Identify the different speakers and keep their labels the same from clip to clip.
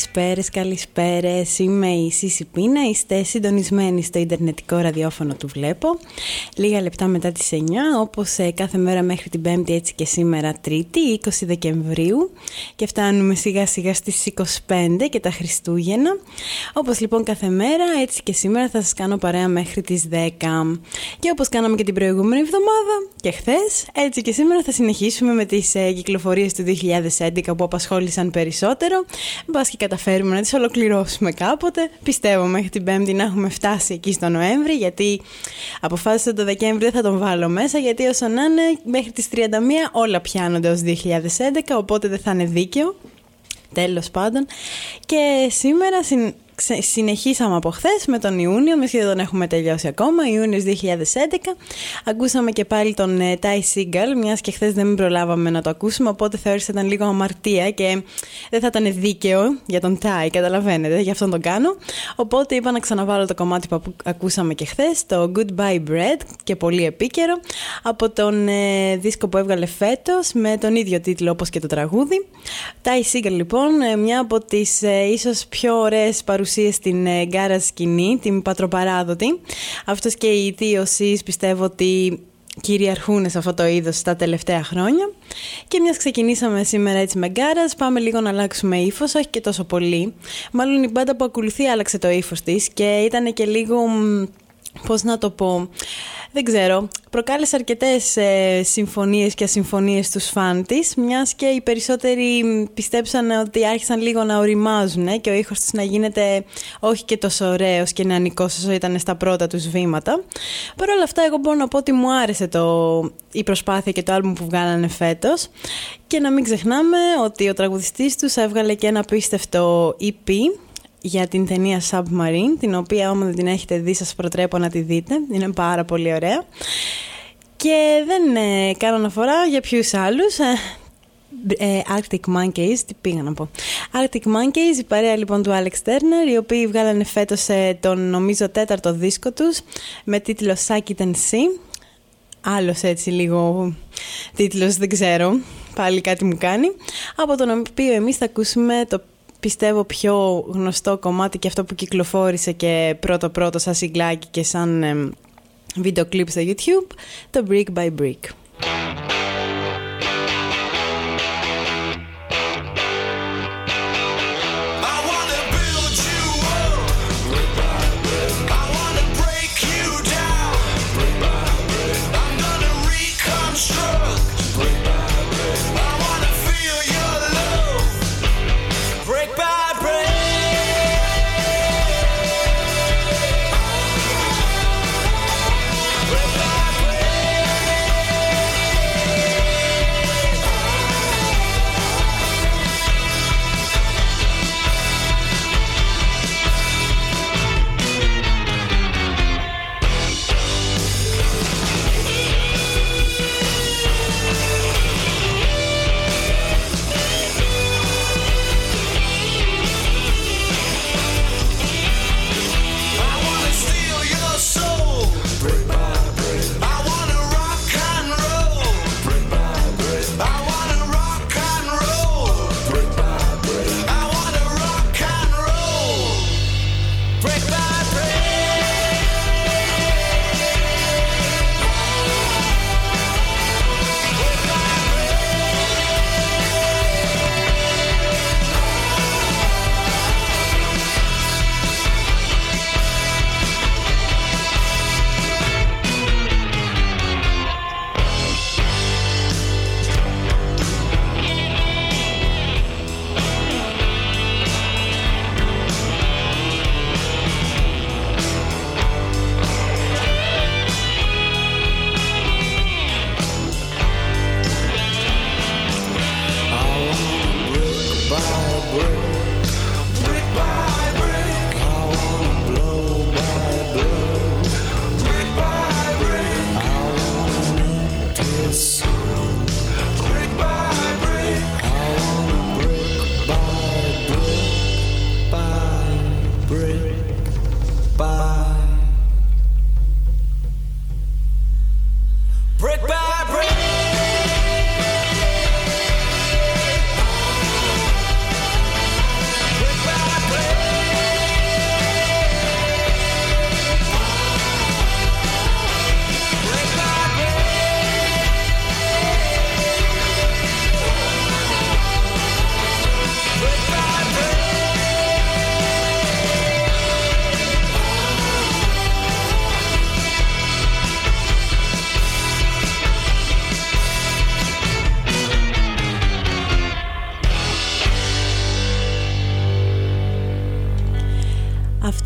Speaker 1: Καλησπέρες, καλησπέρες. Είμαι η Σύση Πίνα. Είστε συντονισμένοι στο Ιντερνετικό ραδιόφωνο του Βλέπω. Λίγα λεπτά μετά τις 9, όπως ε, κάθε μέρα μέχρι την 5η, έτσι και σήμερα Τρίτη, 20 Δεκεμβρίου. Και φτάνουμε σιγά σιγά στις 25 και τα Χριστούγεννα. Όπως λοιπόν κάθε μέρα, έτσι και σήμερα θα σας κάνω παρέα μέχρι τις 10. Και όπως κάναμε και την προηγούμενη εβδομάδα και χθες, έτσι και σήμερα θα συνεχίσουμε με τις ε, κυκλοφορίες του 2011 που απασχόλησαν περισσότερο. Μπας και καταφέρουμε να τις ολοκληρώσουμε κάποτε. Πιστεύω μέχρι την Πέμπτη να έχουμε φτάσει εκεί στο Νοέμβρη, γιατί αποφάσισα το Δεκέμβρη δεν θα τον βάλω μέσα, γιατί όσο να είναι μέχρι τις 31 όλα πιάνονται ως 2011, οπότε δεν θα είναι δίκαιο. Τέλος πάντων. Και σήμερα συν- ξε- συνεχίσαμε από χθες με τον Ιούνιο, εμείς και δεν τον έχουμε τελειώσει ακόμα, Ιούνιος 2011. Ακούσαμε και πάλι τον ε, Ty Seagal, μιας και χθες δεν προλάβαμε να το ακούσουμε, οπότε θεώρησα ήταν λίγο αμαρτία και δεν θα ήταν δίκαιο για τον Ty, καταλαβαίνετε, γι' αυτό τον κάνω. Οπότε είπα να ξαναβάλω το κομμάτι που ακου- ακούσαμε και χθες, το Goodbye Bread και πολύ επίκαιρο, από τον ε, δίσκο που έβγαλε φέτος με τον ίδιο τίτλο όπως και το τραγούδι. Ty Seagal λοιπόν, ε, μια από τις ε, ίσως πιο ωραίες παρουσίες στην ε, γκάρα σκηνή, την πατροπαράδοτη. Αυτός και οι Thee Oh Sees πιστεύω ότι κυριαρχούν σε αυτό το είδος τα τελευταία χρόνια. Και μιας ξεκινήσαμε σήμερα έτσι με garage, πάμε λίγο να αλλάξουμε ύφος, όχι και τόσο πολύ. Μάλλον η μπάντα που ακολουθεί άλλαξε το ύφος της και ήταν και λίγο, μ, πώς να το πω, δεν ξέρω, προκάλεσε αρκετές ε, συμφωνίες και ασυμφωνίες στους φαν της, μιας και οι περισσότεροι μ, πιστέψαν ότι άρχισαν λίγο να οριμάζουν ε, και ο ήχος της να γίνεται όχι και τόσο ωραίος και νεανικός όσο ήταν στα πρώτα τους βήματα. Παρ' όλα αυτά εγώ μπορώ να πω ότι μου άρεσε το, η προσπάθεια και το άλμπουμ που βγάλανε φέτος και να μην ξεχνάμε ότι ο τραγουδιστής τους έβγαλε και ένα απίστευτο EP για την ταινία Submarine, την οποία άμα δεν την έχετε δει σας προτρέπω να τη δείτε, είναι πάρα πολύ ωραία. Και δεν ε, κάνω αναφορά για ποιους άλλους, ε, ε, Arctic Monkeys, τι πήγα να πω. Arctic Monkeys, η παρέα λοιπόν του Alex Turner, οι οποίοι βγάλανε φέτος ε, τον νομίζω τέταρτο δίσκο τους με τίτλο Suck It and See. Άλλος έτσι λίγο τίτλος δεν ξέρω, πάλι κάτι μου κάνει. Από τον οποίο εμείς θα ακούσουμε το πιστεύω πιο γνωστό κομμάτι και αυτό που κυκλοφόρησε και πρώτο πρώτο σαν συγκλάκι και σαν εμ, βίντεο κλιπ στο YouTube, το Brick by Brick.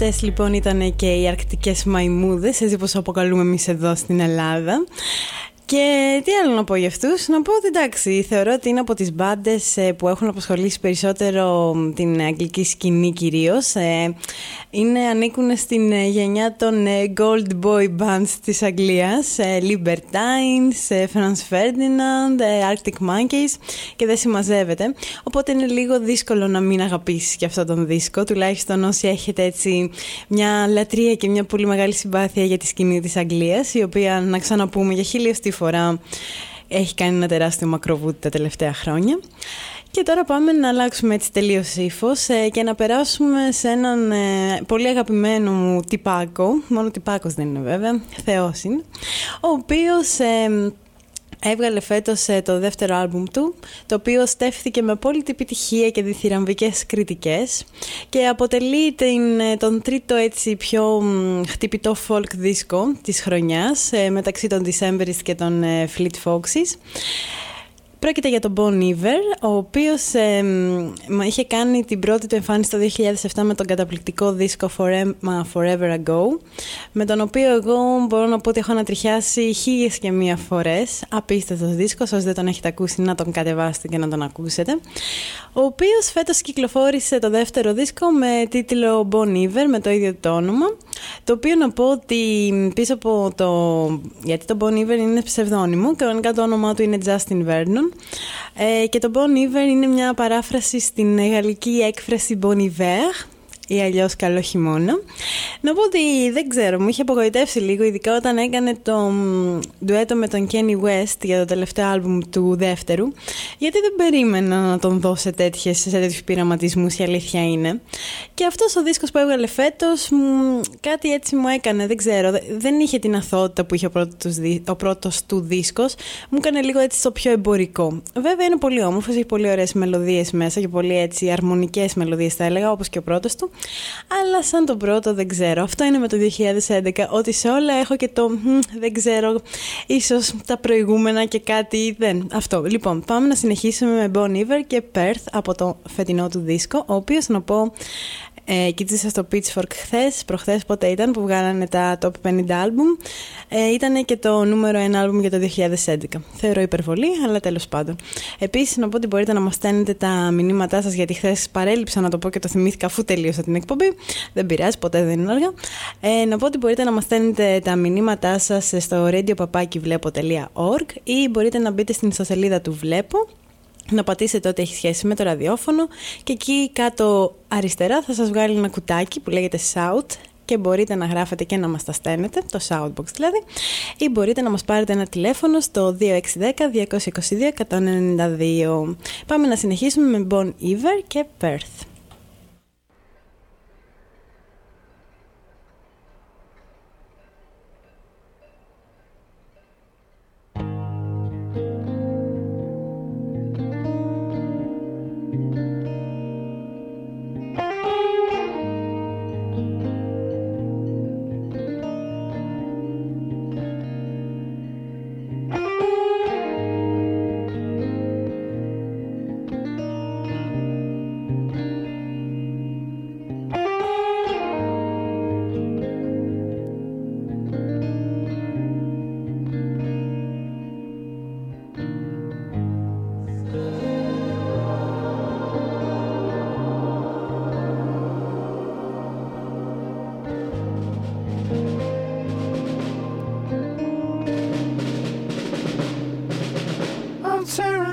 Speaker 1: Αυτές λοιπόν ήταν και οι αρκτικές μαϊμούδες, έτσι όπως αποκαλούμε εμείς εδώ στην Ελλάδα. Και τι άλλο να πω για αυτούς, να πω ότι εντάξει, θεωρώ ότι είναι από τις μπάντες που έχουν απασχολήσει περισσότερο μ, την αγγλική σκηνή κυρίως. Ε, Είναι, ανήκουν στην ε, γενιά των ε, Gold Boy Bands της Αγγλίας, ε, Libertines, ε, Franz Ferdinand, ε, Arctic Monkeys και δεν συμμαζεύεται. Οπότε είναι λίγο δύσκολο να μην αγαπήσεις και αυτό τον δίσκο, τουλάχιστον όσοι έχετε έτσι μια λατρεία και μια πολύ μεγάλη συμπάθεια για τη σκηνή της Αγγλίας, η οποία να ξαναπούμε για χίλιοστη φορά έχει κάνει ένα τεράστιο μακροβούτι τα τελευταία χρόνια. Και τώρα πάμε να αλλάξουμε έτσι τελείως ύφος ε, και να περάσουμε σε έναν ε, πολύ αγαπημένο μου τυπάκο, μόνο τυπάκος δεν είναι βέβαια, θεός είναι, ο οποίος ε, έβγαλε φέτος ε, το δεύτερο άλμπουμ του, το οποίο στέφθηκε με απόλυτη επιτυχία και διθυραμβικές κριτικές και αποτελεί την, ε, τον τρίτο έτσι πιο μ, χτυπητό folk δίσκο της χρονιάς ε, μεταξύ των Decemberist και των ε, Fleet Foxes. Πρόκειται για τον Bon Iver, ο οποίος ε, μ, είχε κάνει την πρώτη του εμφάνιση το 2007 με τον καταπληκτικό δίσκο Forever, Forever Ago, με τον οποίο εγώ μπορώ να πω ότι έχω ανατριχιάσει χίλιες και μία φορές. Απίστευτος δίσκος, όσοι δεν τον έχετε ακούσει να τον κατεβάσετε και να τον ακούσετε. Ο οποίος φέτος κυκλοφόρησε το δεύτερο δίσκο με τίτλο Bon Iver, με το ίδιο το όνομα, το οποίο να πω ότι πίσω από το... γιατί το Bon Iver είναι ψευδόνυμο, κανονικά το όνομά του είναι Justin Vernon, ε, και το Bon Iver είναι μια παράφραση στην γαλλική έκφραση Bon Iver ή αλλιώς καλό χειμώνα. Να πω ότι δεν ξέρω, μου είχε απογοητεύσει λίγο, ειδικά όταν έκανε το μ, ντουέτο με τον Kenny West για το τελευταίο άλμπουμ του δεύτερου, γιατί δεν περίμενα να τον δω σε, τέτοιες, σε τέτοιους πειραματισμούς, η αλήθεια είναι. Και αυτός ο δίσκος που έβγαλε φέτος, μ, κάτι έτσι μου έκανε, δεν ξέρω, δε- δεν είχε την αθότητα που είχε ο πρώτος, δι- ο πρώτος του δίσκος, μου έκανε λίγο έτσι στο πιο εμπορικό. Βέβαια είναι πολύ όμορφος, έχει πολύ ωραίες μελωδίες μέσα και πολύ έτσι αρμονικές μελωδίες θα έλεγα, όπως και ο πρώτος του. Αλλά σαν τον πρώτο δεν ξέρω. Αυτό είναι με το 2011, ότι σε όλα έχω και το «Μμ, δεν ξέρω, ίσως τα προηγούμενα και κάτι δεν. Αυτό. Λοιπόν, πάμε να συνεχίσουμε με Bon Iver και Perth από το φετινό του δίσκο, ο οποίος να πω ε, κοίταξα στο Pitchfork χθες, προχθές πότε ήταν που βγάλανε τα top 50 album. Ε, ήταν και το νούμερο 1 album για το 2011. Θεωρώ υπερβολή, αλλά τέλος πάντων. Επίσης, να πω ότι μπορείτε να μας στέλνετε τα μηνύματά σας, γιατί χθες παρέλειψα να το πω και το θυμήθηκα αφού τελείωσα την εκπομπή. Δεν πειράζει, ποτέ δεν είναι αργά. Ε, να πω ότι μπορείτε να μας στέλνετε τα μηνύματά σας στο radiopapakivlepo.org ή μπορείτε να μπείτε στην ιστοσελίδα του Βλέπω να πατήσετε ό,τι έχει σχέση με το ραδιόφωνο και εκεί κάτω αριστερά θα σας βγάλει ένα κουτάκι που λέγεται Shout και μπορείτε να γράφετε και να μας τα στέλνετε, το Shoutbox δηλαδή, ή μπορείτε να μας πάρετε ένα τηλέφωνο στο 2610-222-192. Πάμε να συνεχίσουμε με Bon Iver και Perth.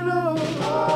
Speaker 2: love.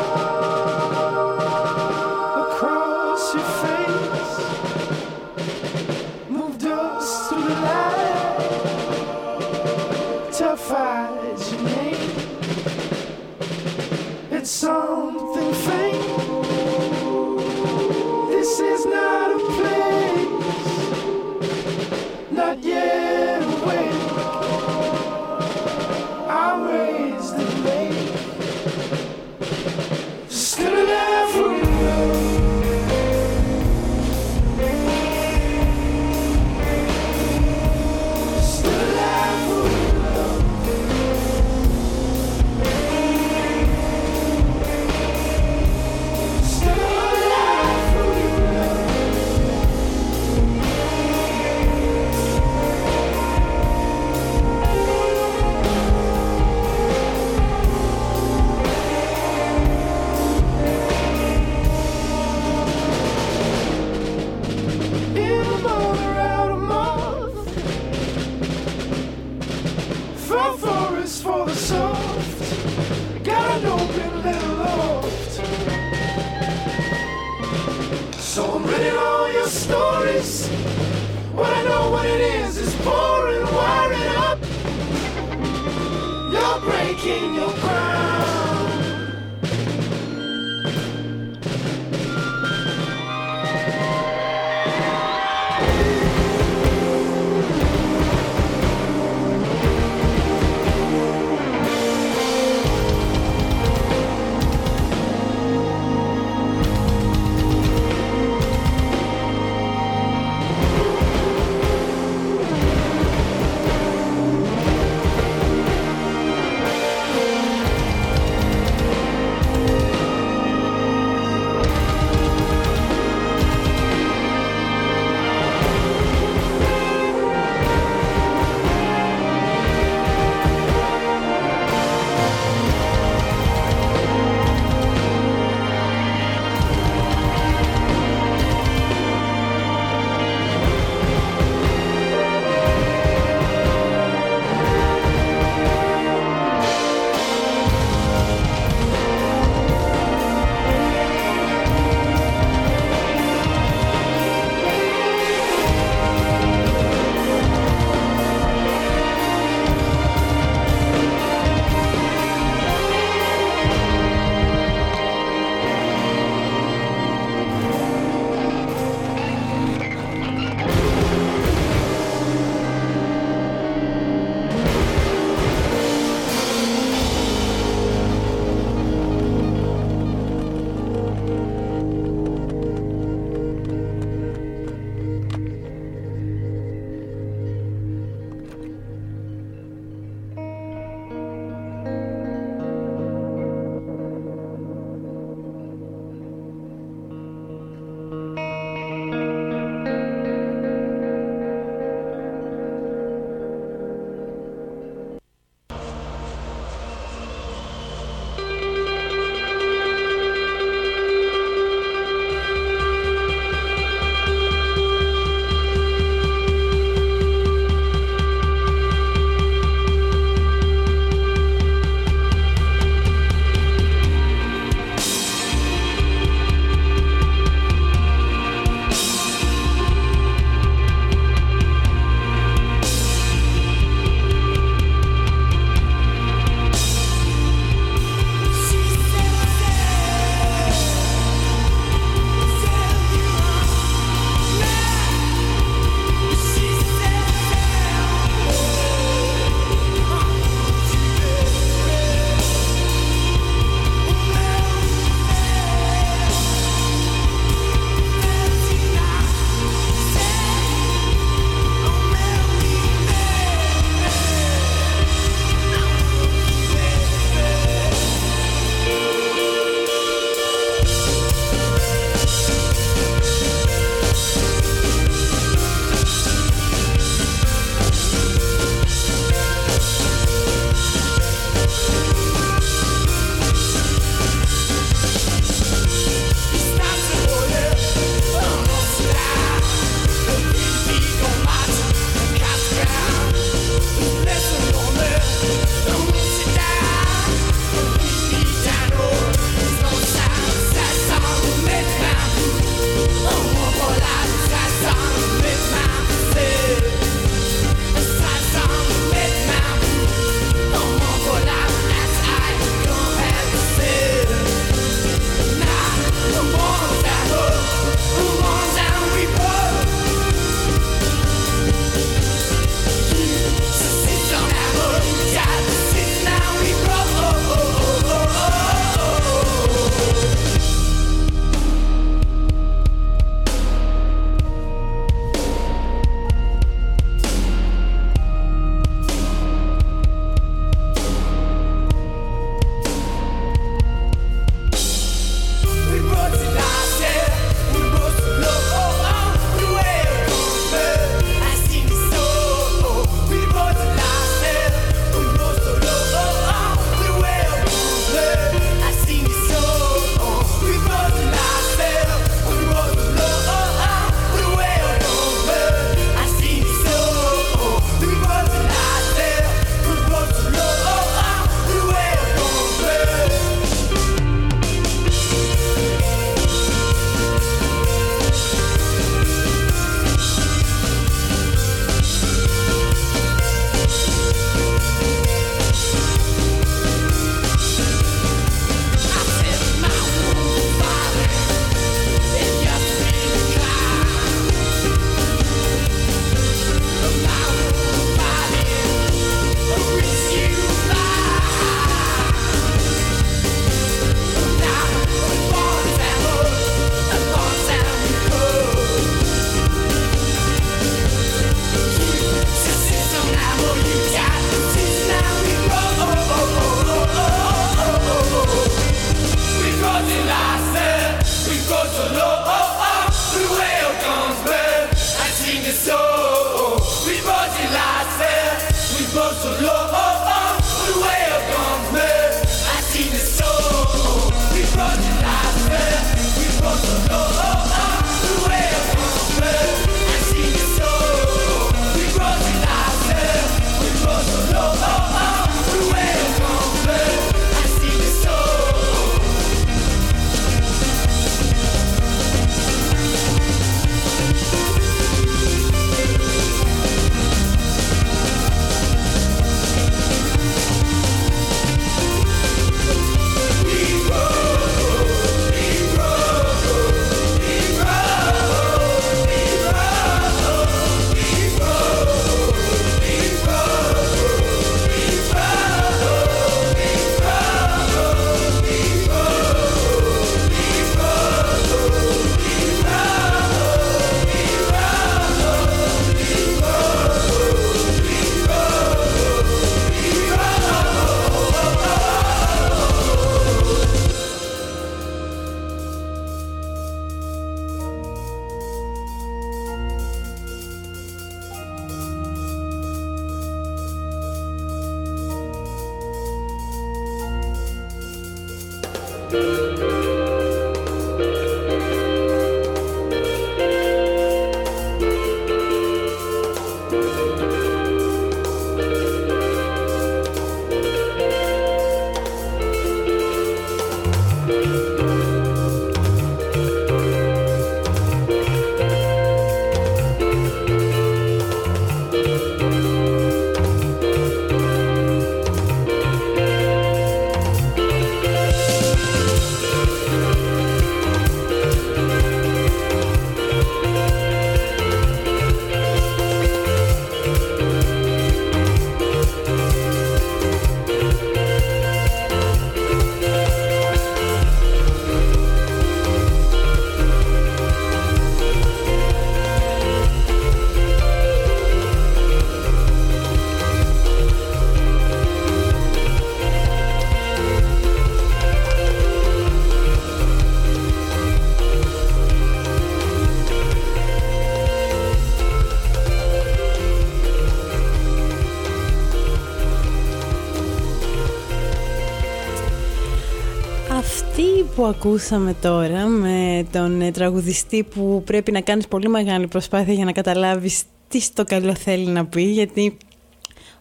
Speaker 1: Που ακούσαμε τώρα με τον ε, τραγουδιστή που πρέπει να κάνεις πολύ μεγάλη προσπάθεια για να καταλάβεις τι στο καλό θέλει να πει γιατί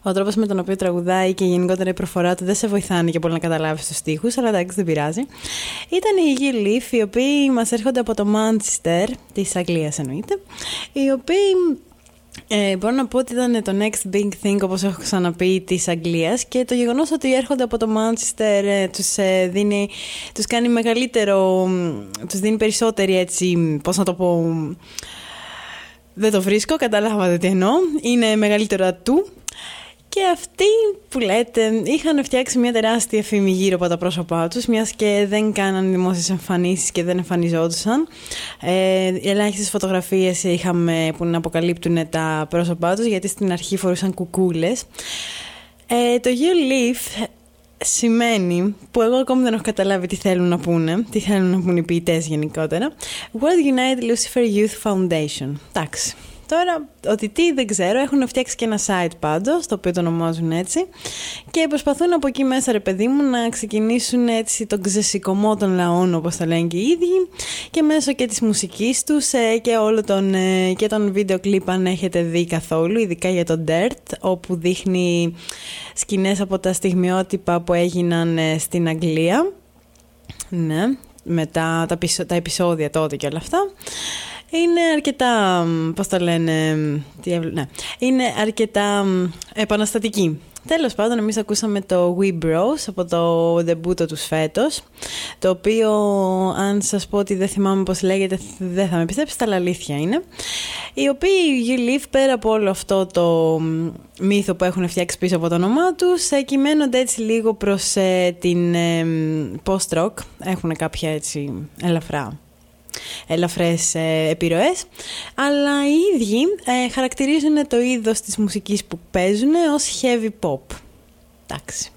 Speaker 1: ο τρόπος με τον οποίο τραγουδάει και γενικότερα η προφορά του δεν σε βοηθάνε και πολύ να καταλάβεις τους στίχους, αλλά εντάξει, δεν πειράζει. Ήταν οι Gil Leaf, οι οποίοι μας έρχονται από το Manchester, της Αγγλίας εννοείται, οι οποίοι ε, μπορώ να πω ότι ήταν το next big thing όπως έχω ξαναπεί της Αγγλίας και το γεγονός ότι έρχονται από το Manchester ε, τους, ε, δίνει, τους κάνει μεγαλύτερο, μ, τους δίνει περισσότερη έτσι, πώς να το πω, δεν το βρίσκω, καταλάβατε τι εννοώ, είναι μεγαλύτερο ατού και αυτοί που λέτε είχαν φτιάξει μια τεράστια φήμη γύρω από τα πρόσωπά τους, μιας και δεν κάναν δημόσιες εμφανίσεις και δεν εμφανιζόντουσαν. Ε, οι ελάχιστες φωτογραφίες είχαμε που να αποκαλύπτουν τα πρόσωπά τους, γιατί στην αρχή φορούσαν κουκούλες. Ε, το Year Leaf σημαίνει, που εγώ ακόμη δεν έχω καταλάβει τι θέλουν να πούνε, τι θέλουν να πούνε οι ποιητές γενικότερα, World United Lucifer Youth Foundation. Εντάξει. Τώρα, ότι τι δεν ξέρω, έχουν φτιάξει και ένα site πάντως, το οποίο το ονομάζουν έτσι και προσπαθούν από εκεί μέσα, ρε παιδί μου, να ξεκινήσουν έτσι τον ξεσηκωμό των λαών, όπως τα λένε και οι ίδιοι και μέσω και της μουσικής τους ε, και όλο τον, ε, και τον βίντεο κλιπ αν έχετε δει καθόλου, ειδικά για τον Dirt, όπου δείχνει σκηνές από τα στιγμιότυπα που έγιναν ε, στην Αγγλία. Ναι, με τα, τα, πισο- τα επεισόδια τότε και όλα αυτά. Είναι αρκετά, μ, πώς το λένε, μ, τι έβλε- ναι. είναι αρκετά μ, επαναστατική. Τέλος πάντων, εμείς ακούσαμε το We Bros από το debut τους φέτος, το οποίο, αν σας πω ότι δεν θυμάμαι πώς λέγεται, δεν θα με πιστέψετε, αλλά αλήθεια είναι. Οι οποίοι You Live, πέρα από όλο αυτό το μ, μύθο που έχουν φτιάξει πίσω από το όνομά τους, ε, κυμαίνονται έτσι λίγο προς ε, την ε, μ, post-rock. Έχουν κάποια έτσι ελαφρά ελαφρές ε, επιρροές αλλά οι ίδιοι ε, χαρακτηρίζουν το είδος της μουσικής που παίζουν ως heavy pop. Εντάξει.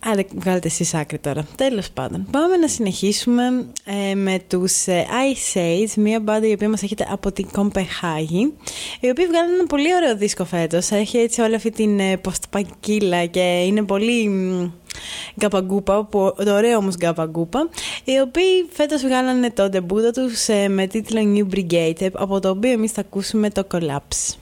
Speaker 1: Άντε, βγάλετε εσείς άκρη τώρα. Τέλος πάντων, πάμε να συνεχίσουμε ε, με τους ε, Ice Age, μια μπάντα η οποία μας έχετε από την Κομπεχάγη, οι οποίοι βγάλουν ένα πολύ ωραίο δίσκο φέτος. Έχει έτσι όλη αυτή την ε, ποστπακίλα και είναι πολύ μ, γκαπαγκούπα, που- το ωραίο όμως γκαπαγκούπα, οι οποίοι φέτος βγάλανε το ντεμπούτο τους ε, με τίτλο New Brigade, ε, από το οποίο εμείς θα ακούσουμε το Collapse.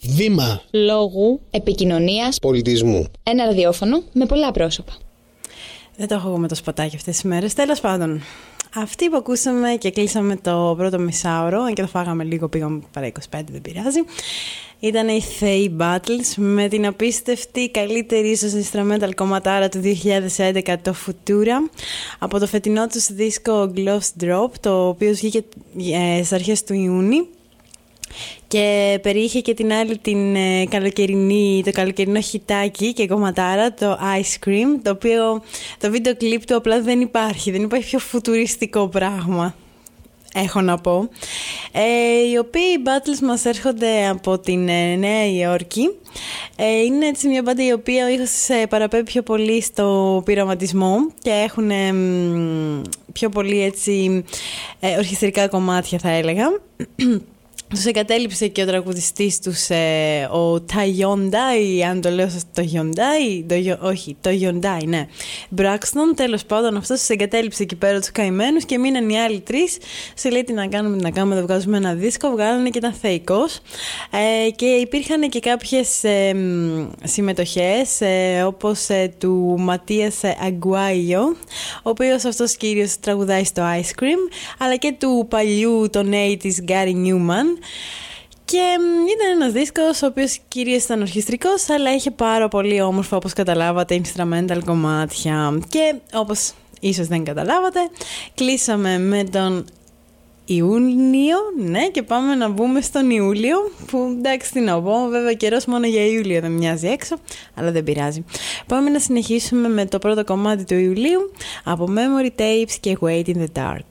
Speaker 3: Βήμα
Speaker 4: Λόγου. Επικοινωνίας.
Speaker 3: πολιτισμού.
Speaker 4: Ένα ραδιόφωνο με πολλά πρόσωπα.
Speaker 1: Δεν το έχω εγώ με το σποτάκι αυτές τις μέρες. Τέλος πάντων, αυτή που ακούσαμε και κλείσαμε το πρώτο μισάωρο, αν και το φάγαμε λίγο, πήγαμε παρά 25, δεν πειράζει. Ήταν η Thay Battles με την απίστευτη καλύτερη ίσως instrumental κομματάρα του 2011 το Futura από το φετινό τους δίσκο Gloss Drop το οποίο βγήκε ε, στις αρχές του Ιούνιου και περιείχε και την άλλη την ε, καλοκαιρινή, το καλοκαιρινό χιτάκι και κομματάρα, το Ice Cream, το οποίο το βίντεο κλιπ του απλά δεν υπάρχει, δεν υπάρχει πιο φουτουριστικό πράγμα. Έχω να πω. Ε, οι οποίοι οι battles μας έρχονται από την ε, Νέα Υόρκη. Ε, είναι έτσι μια μπάντα η οποία ο ήχος ε, παραπέμπει πιο πολύ στο πειραματισμό και έχουν ε, μ, πιο πολύ έτσι ε, ορχιστρικά κομμάτια θα έλεγα. Τους εγκατέλειψε και ο τραγουδιστής τους, ε, ο Ταϊόντάι, αν το λέω σωστά, το Hyundai, το, Γιο- όχι, το Hyundai, ναι. Braxton, τέλος πάντων, αυτός τους εγκατέλειψε εκεί πέρα τους καημένους και μείναν οι άλλοι τρεις. Σε λέει τι να κάνουμε, τι να κάνουμε, δεν βγάζουμε ένα δίσκο, βγάλανε και ήταν θεϊκός. Ε, και υπήρχαν και κάποιες ε, μ, συμμετοχές, ε, όπως ε, του Ματίας Αγκουάιο, ο οποίος αυτός κύριος τραγουδάει στο Ice Cream, αλλά και του παλιού, τον 80's Gary Newman. Και μ, ήταν ένας δίσκος ο οποίος κυρίως ήταν ορχιστρικός αλλά είχε πάρα πολύ όμορφα όπως καταλάβατε instrumental κομμάτια και όπως ίσως δεν καταλάβατε κλείσαμε με τον Ιούνιο, ναι, και πάμε να μπούμε στον Ιούλιο. Που εντάξει, τι να πω, βέβαια καιρός μόνο για Ιούλιο δεν μοιάζει έξω, αλλά δεν πειράζει. Πάμε να συνεχίσουμε με το πρώτο κομμάτι του Ιουλίου από Memory Tapes και Wait in the Dark.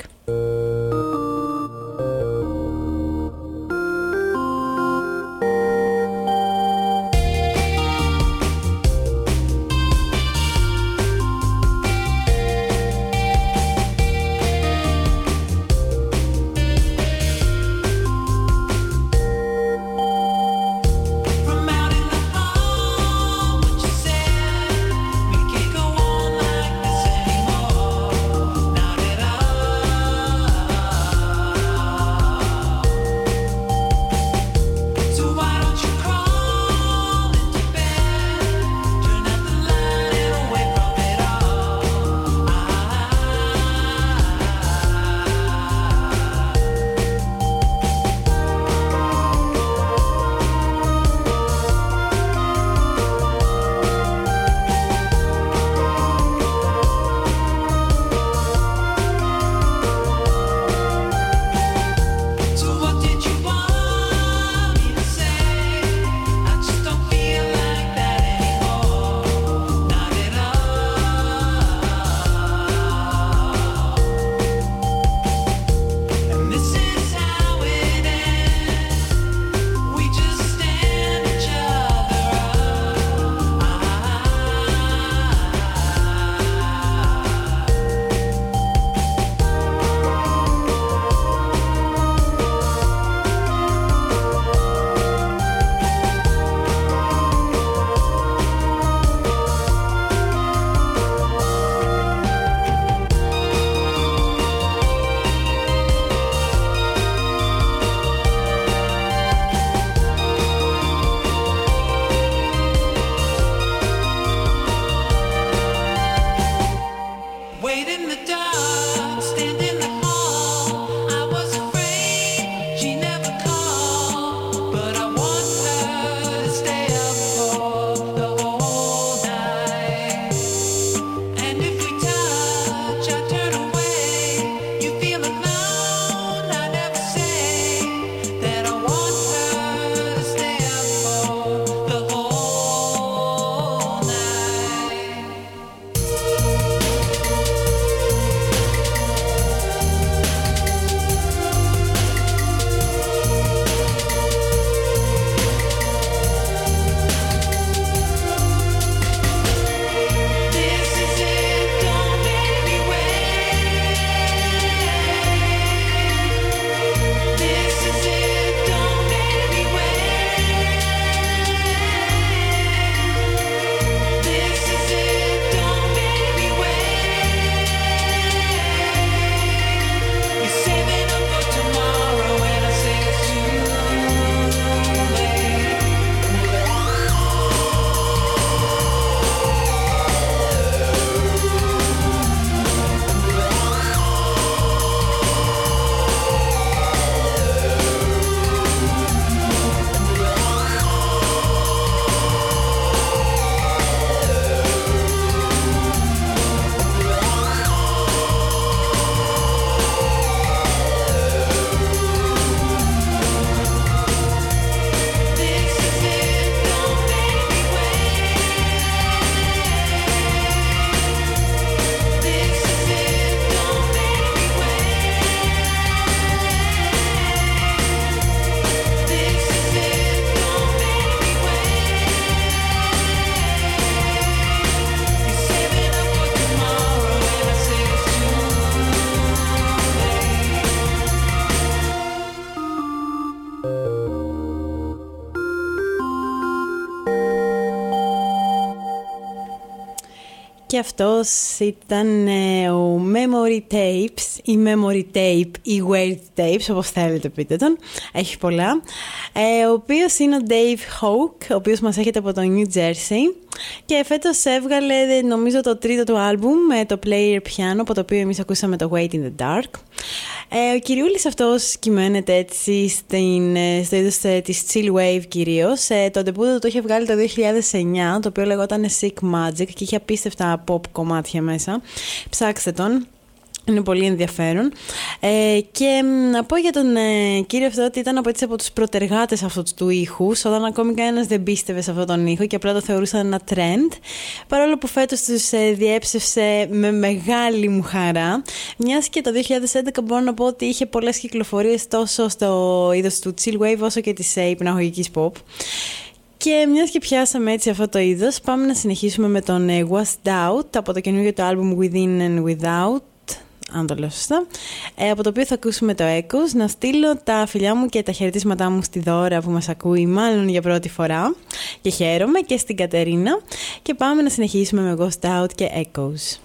Speaker 1: Αυτός ήταν ε, ο Memory Tapes ή Memory Tape ή Weird Tapes, όπως θέλετε πείτε τον. Έχει πολλά. Ε, ο οποίος είναι ο Dave Hawke, ο οποίος μας έχετε από το New Jersey. Και φέτος έβγαλε νομίζω το τρίτο του άλμπουμ με το Player Piano, από το οποίο εμείς ακούσαμε το Wait in the Dark. Ε, ο κυριούλης αυτός κυμαίνεται έτσι στην, ε, στο είδος ε, της Chill Wave κυρίως. Ε, το debut του το είχε βγάλει το 2009, το οποίο λεγόταν Sick Magic και είχε απίστευτα pop κομμάτια μέσα. Ψάξτε τον. Είναι πολύ ενδιαφέρον. Ε, και μ, να πω για τον ε, κύριο αυτό ότι ήταν από, έτσι, από τους προτεργάτες αυτού του ήχους, όταν ακόμη κανένας δεν πίστευε σε αυτόν τον ήχο και απλά το θεωρούσαν ένα trend. Παρόλο που φέτος τους ε, διέψευσε με μεγάλη μου χαρά, μιας και το 2011 μπορώ να πω ότι είχε πολλές κυκλοφορίες τόσο στο είδος του chill wave όσο και της ε, υπναγωγικής pop. Και μιας και πιάσαμε έτσι αυτό το είδος, πάμε να συνεχίσουμε με τον ε, Washed Out από το καινούργιο το album Within and Without αν το λέω σωστά, ε, από το οποίο θα ακούσουμε το Echoes, να στείλω τα φιλιά μου και τα χαιρετίσματά μου στη Δώρα που μας ακούει μάλλον για πρώτη φορά. Και χαίρομαι και στην Κατερίνα. Και πάμε να συνεχίσουμε με Ghost Out και Echoes.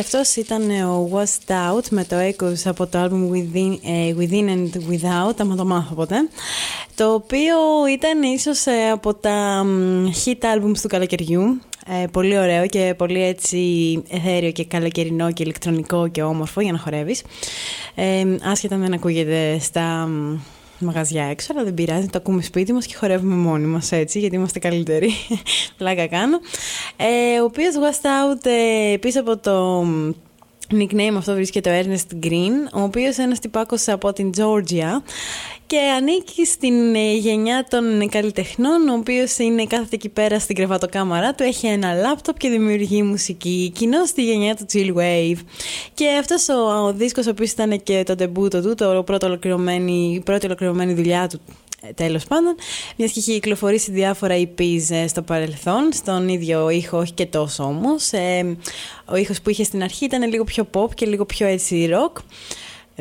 Speaker 1: Αυτός ήταν ε, ο Washed Out με το Echoes από το album Within, ε, Within and Without, άμα το μάθω ποτέ, το οποίο ήταν ίσως ε, από τα μ, hit albums του καλοκαιριού. Ε, πολύ ωραίο και πολύ έτσι εθέριο και καλοκαιρινό και ηλεκτρονικό και όμορφο για να χορεύεις. Ε, άσχετα αν δεν ακούγεται στα μ, μαγαζιά έξω, αλλά δεν πειράζει, το ακούμε σπίτι μας και χορεύουμε μόνοι μας έτσι, γιατί είμαστε καλύτεροι. Πλάκα κάνω. Ε, ο οποίος Washed Out ε, πίσω από το nickname αυτό βρίσκεται ο Ernest Green, ο οποίος είναι ένας τυπάκος από την Georgia και ανήκει στην ε, γενιά των καλλιτεχνών, ο οποίος είναι κάθεται εκεί πέρα στην κρεβατοκάμαρά του, έχει ένα λάπτοπ και δημιουργεί μουσική, κοινό στη γενιά του Chill Wave. Και αυτός ο, ο δίσκος, ο οποίος ήταν και το ντεμπούτο του, το πρώτο ολοκληρωμένη, η πρώτη ολοκληρωμένη δουλειά του ε, τέλος πάντων, μια και είχε κυκλοφορήσει διάφορα EPs ε, στο παρελθόν, στον ίδιο ήχο, όχι και τόσο όμως. Ε, ο ήχος που είχε στην αρχή ήταν λίγο πιο pop και λίγο πιο έτσι rock.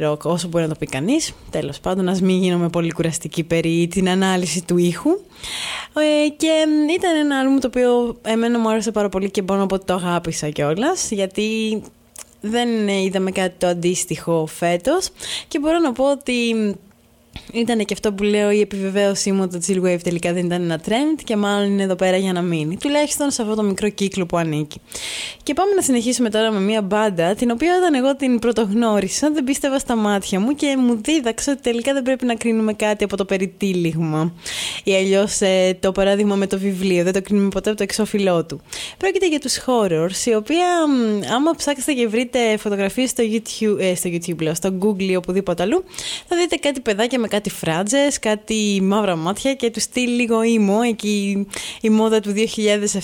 Speaker 1: Rock, όσο μπορεί να το πει κανείς. Τέλος πάντων, ας μην γίνομαι πολύ κουραστική περί την ανάλυση του ήχου. Ε, και μ, ήταν ένα άλμπουμ το οποίο εμένα μου άρεσε πάρα πολύ και μπορώ να πω ότι το αγάπησα κιόλας, γιατί δεν είδαμε κάτι το αντίστοιχο φέτος και μπορώ να πω ότι ήταν και αυτό που λέω η επιβεβαίωσή μου ότι το Chill Wave τελικά δεν ήταν ένα trend και μάλλον είναι εδώ πέρα για να μείνει. Τουλάχιστον σε αυτό το μικρό κύκλο που ανήκει. Και πάμε να συνεχίσουμε τώρα με μια μπάντα την οποία όταν εγώ την πρωτογνώρισα δεν πίστευα στα μάτια μου και μου δίδαξε ότι τελικά δεν πρέπει να κρίνουμε κάτι από το περιτύλιγμα ή αλλιώς το παράδειγμα με το βιβλίο. Δεν το κρίνουμε ποτέ από το εξώφυλλό του. Πρόκειται για τους horrors, η οποία μ, άμα ψάξετε και βρείτε φωτογραφίες στο YouTube, ε, στο, YouTube λέω, στο Google ή οπουδήποτε αλλού, θα δείτε κάτι παιδάκια με κάτι φράτζες, κάτι μαύρα μάτια και τους στυλ λίγο ήμο, εκεί η μόδα του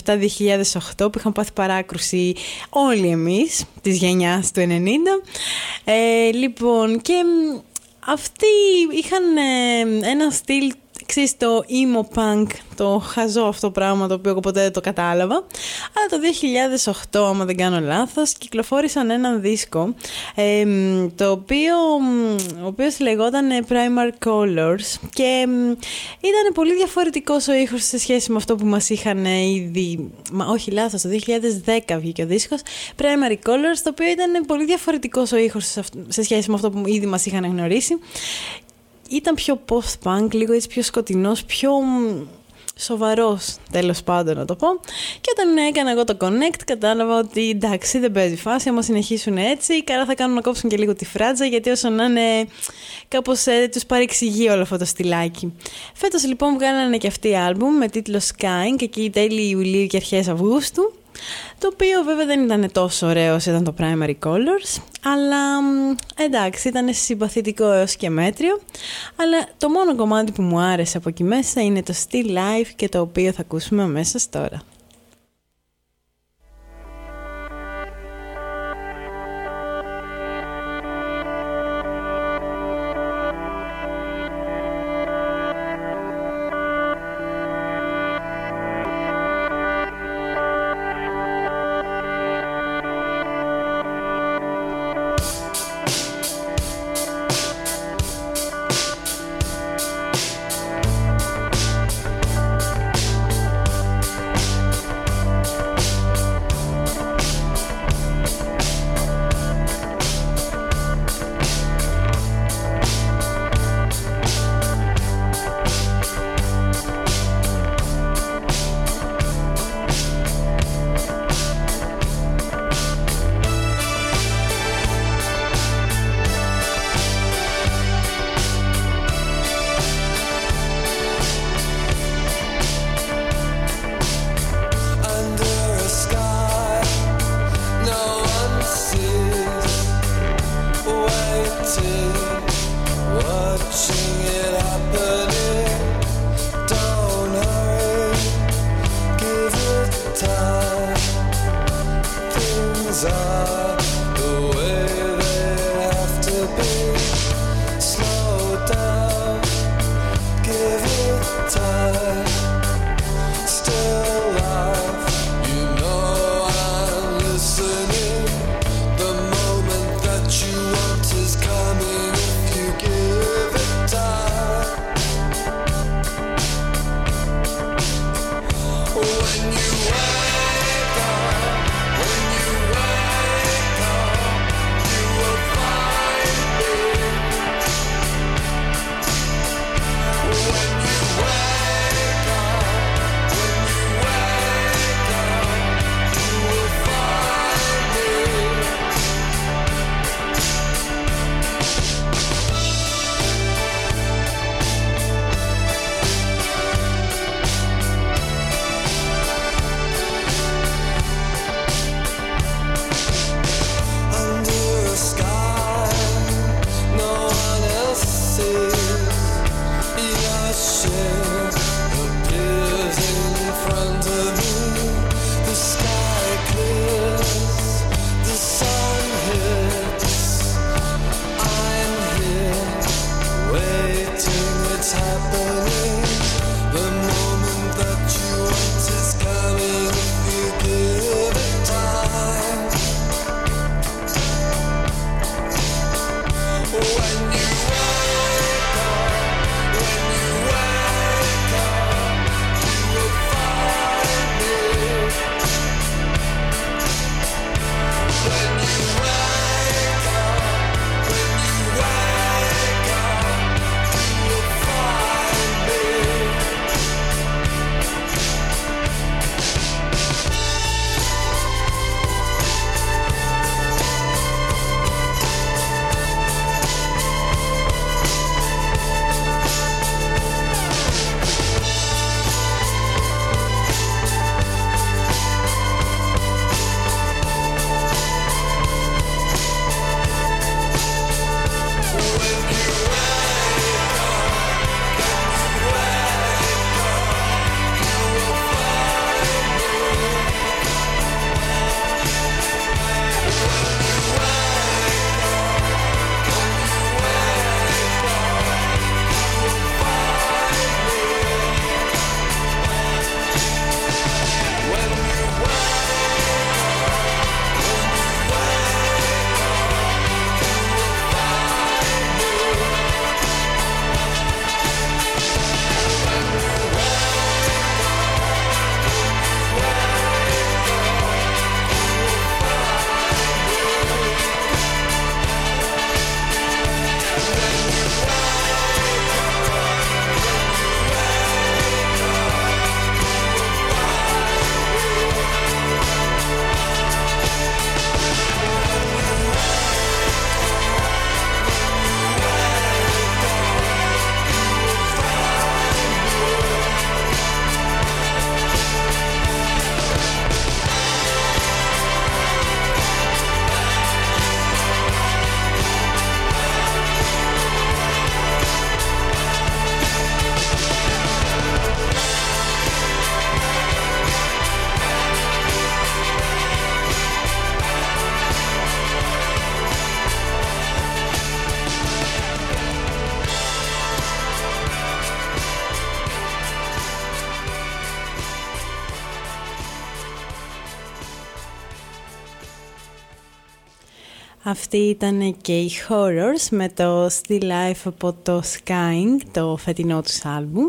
Speaker 1: 2007-2008 που είχαν πάθει παράκρουση όλοι εμείς της γενιάς του 90. Ε, λοιπόν, και μ, αυτοί είχαν ε, ένα στυλ ξέρεις το emo punk, το χαζό αυτό πράγμα το οποίο εγώ ποτέ δεν το κατάλαβα. Αλλά το 2008, άμα δεν κάνω λάθος, κυκλοφόρησαν έναν δίσκο ε, μ, το οποίο, μ, ο οποίος λεγόταν ε, Primer Colors και μ, ήταν πολύ διαφορετικός ο ήχος σε σχέση με αυτό που μας είχαν ε, ήδη, μα, όχι λάθος, το 2010 βγήκε ο δίσκος Primary Colors, το οποίο ήταν πολύ διαφορετικός ο ήχος σε, αυτ- σε σχέση με αυτό που ήδη μας είχαν γνωρίσει ήταν πιο post-punk, λίγο έτσι πιο σκοτεινός, πιο μ, σοβαρός τέλος πάντων να το πω. Και όταν έκανα εγώ το connect κατάλαβα ότι εντάξει δεν παίζει φάση άμα συνεχίσουν έτσι καλά θα κάνουν να κόψουν και λίγο τη φράτζα γιατί όσο να είναι κάπως ε, τους παρεξηγεί όλο αυτό το στυλάκι. Φέτος λοιπόν βγάλανε και αυτοί άλμπουμ με τίτλο Sky και εκεί τέλη Ιουλίου και αρχές Αυγούστου το οποίο βέβαια δεν ήταν τόσο ωραίο όσο ήταν το Primary Colors, αλλά μ, εντάξει, ήταν συμπαθητικό έως και μέτριο. Αλλά το μόνο κομμάτι που μου άρεσε από εκεί μέσα είναι το Still Life και το οποίο θα ακούσουμε αμέσως τώρα. Αυτή ήταν και οι Horrors με το Still Life από το Skying, το φετινό τους άλμπουμ.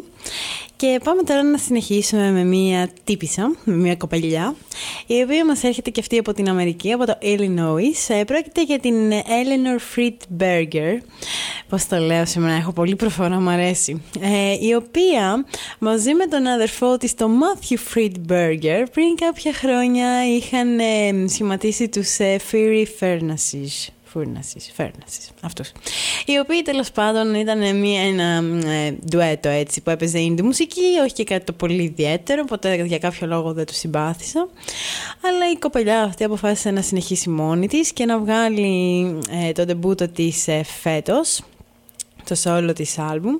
Speaker 1: Και πάμε τώρα να συνεχίσουμε με μία τύπησα, με μία κοπελιά, η οποία μας έρχεται και αυτή από την Αμερική, από το Illinois. Ε, Πρόκειται για την Eleanor Friedberger, πώς το λέω σήμερα, έχω πολύ προφορά, μου αρέσει, ε, η οποία μαζί με τον αδερφό της, τον Matthew Friedberger, πριν κάποια χρόνια είχαν ε, σχηματίσει τους ε, Fury Furnaces. Φούρνασης, φέρνασης, αυτούς. Οι οποίοι τέλος πάντων ήταν μια, ένα ε, ντουέτο έτσι που έπαιζε indie μουσική, όχι και κάτι το πολύ ιδιαίτερο, ποτέ για κάποιο λόγο δεν του συμπάθησα. Αλλά η κοπελιά αυτή αποφάσισε να συνεχίσει μόνη της και να βγάλει ε, το ντεμπούτο της ε, φέτος, το solo της άλμπουμ.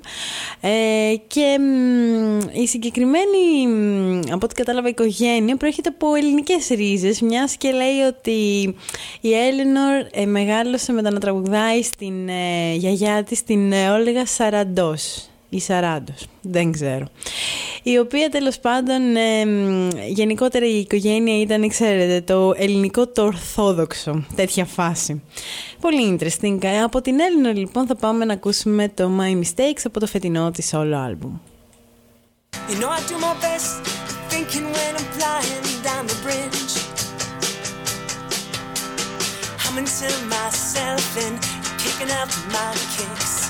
Speaker 1: Ε, και μ, η συγκεκριμένη μ, από ό,τι κατάλαβα οικογένεια προέρχεται από ελληνικές ρίζες μιας και λέει ότι η Έλενορ ε, μεγάλωσε με το να τραγουδάει στην ε, γιαγιά της την ε, Όλγα Σαραντός ή Σαράντος, δεν ξέρω. Η οποία τέλος πάντων ε, μ, γενικότερα η οικογένεια ήταν, ξέρετε, το ελληνικό το ορθόδοξο, τέτοια φάση. Πολύ interesting. Ε, Από την Έλληνα λοιπόν θα πάμε να ακούσουμε το My Mistakes από το φετινό της solo album.
Speaker 5: You know I do my best thinking when I'm flying down the bridge. Humming to myself and kicking out my kicks.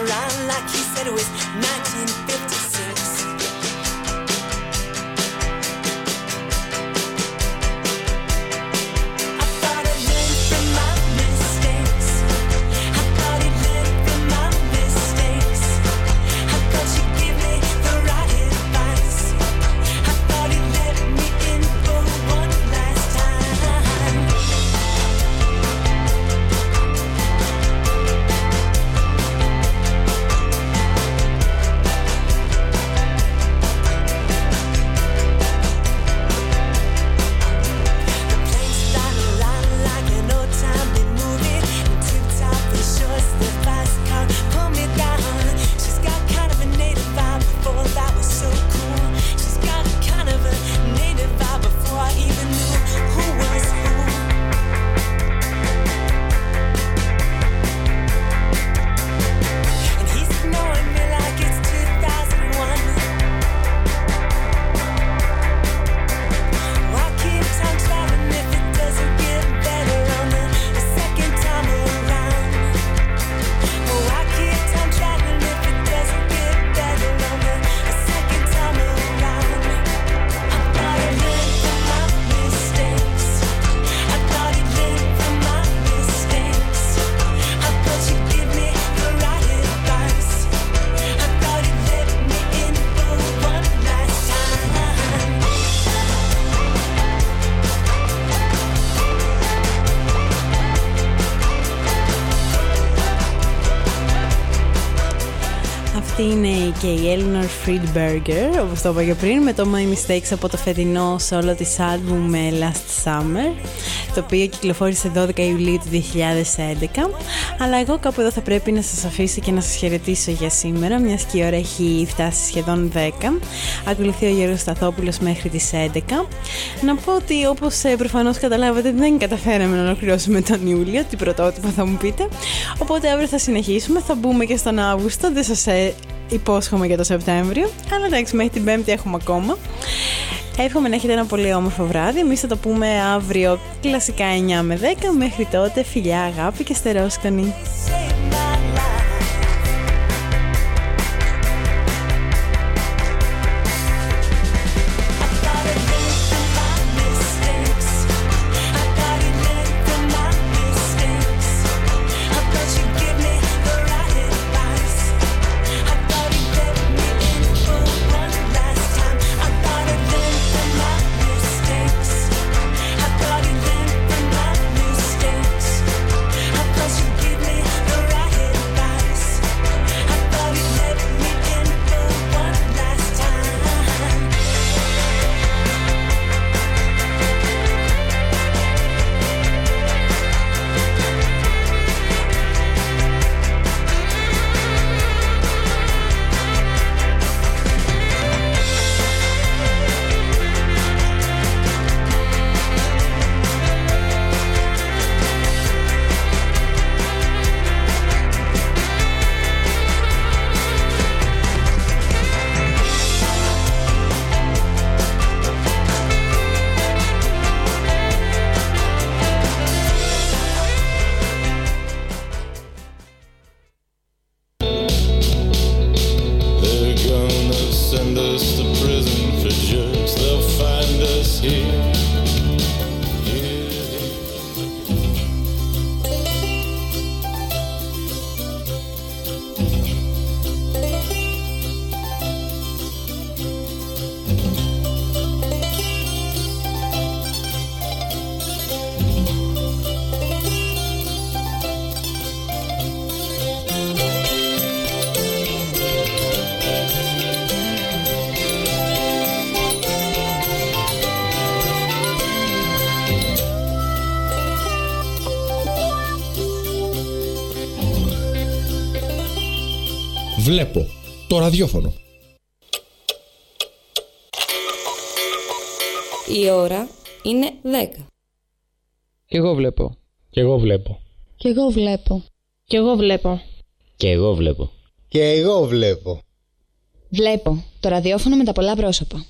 Speaker 5: Around like he said it was 1956.
Speaker 1: Και η Eleanor Friedberger, όπως το είπα και πριν, με το My Mistakes από το φετινό solo της άλμπουμ με Last Summer, το οποίο κυκλοφόρησε 12 Ιουλίου του 2011. Αλλά εγώ κάπου εδώ θα πρέπει να σας αφήσω και να σας χαιρετήσω για σήμερα, μιας και η ώρα έχει φτάσει σχεδόν 10. Ακολουθεί ο Γιώργος Σταθόπουλος μέχρι τις 11. Να πω ότι όπως ε, προφανώς καταλάβατε δεν καταφέραμε να ολοκληρώσουμε τον Ιούλιο, την πρωτότυπο θα μου πείτε. Οπότε αύριο θα συνεχίσουμε, θα μπούμε και στον Αύγουστο, δεν σας ε, υπόσχομαι για το Σεπτέμβριο, αλλά εντάξει μέχρι την Πέμπτη έχουμε ακόμα. Εύχομαι να έχετε ένα πολύ όμορφο βράδυ. Εμείς θα το πούμε αύριο κλασικά 9 με 10. Μέχρι τότε, φιλιά, αγάπη και στερόσκονη.
Speaker 6: Ραδιόφωνο.
Speaker 7: Η ώρα είναι 10.
Speaker 8: Κι εγώ βλέπω.
Speaker 3: Κι εγώ βλέπω.
Speaker 9: Κι εγώ βλέπω.
Speaker 10: Κι εγώ βλέπω.
Speaker 11: Και εγώ βλέπω.
Speaker 3: Και εγώ βλέπω.
Speaker 9: Βλέπω το ραδιόφωνο με τα πολλά πρόσωπα.